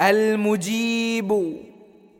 المجيب.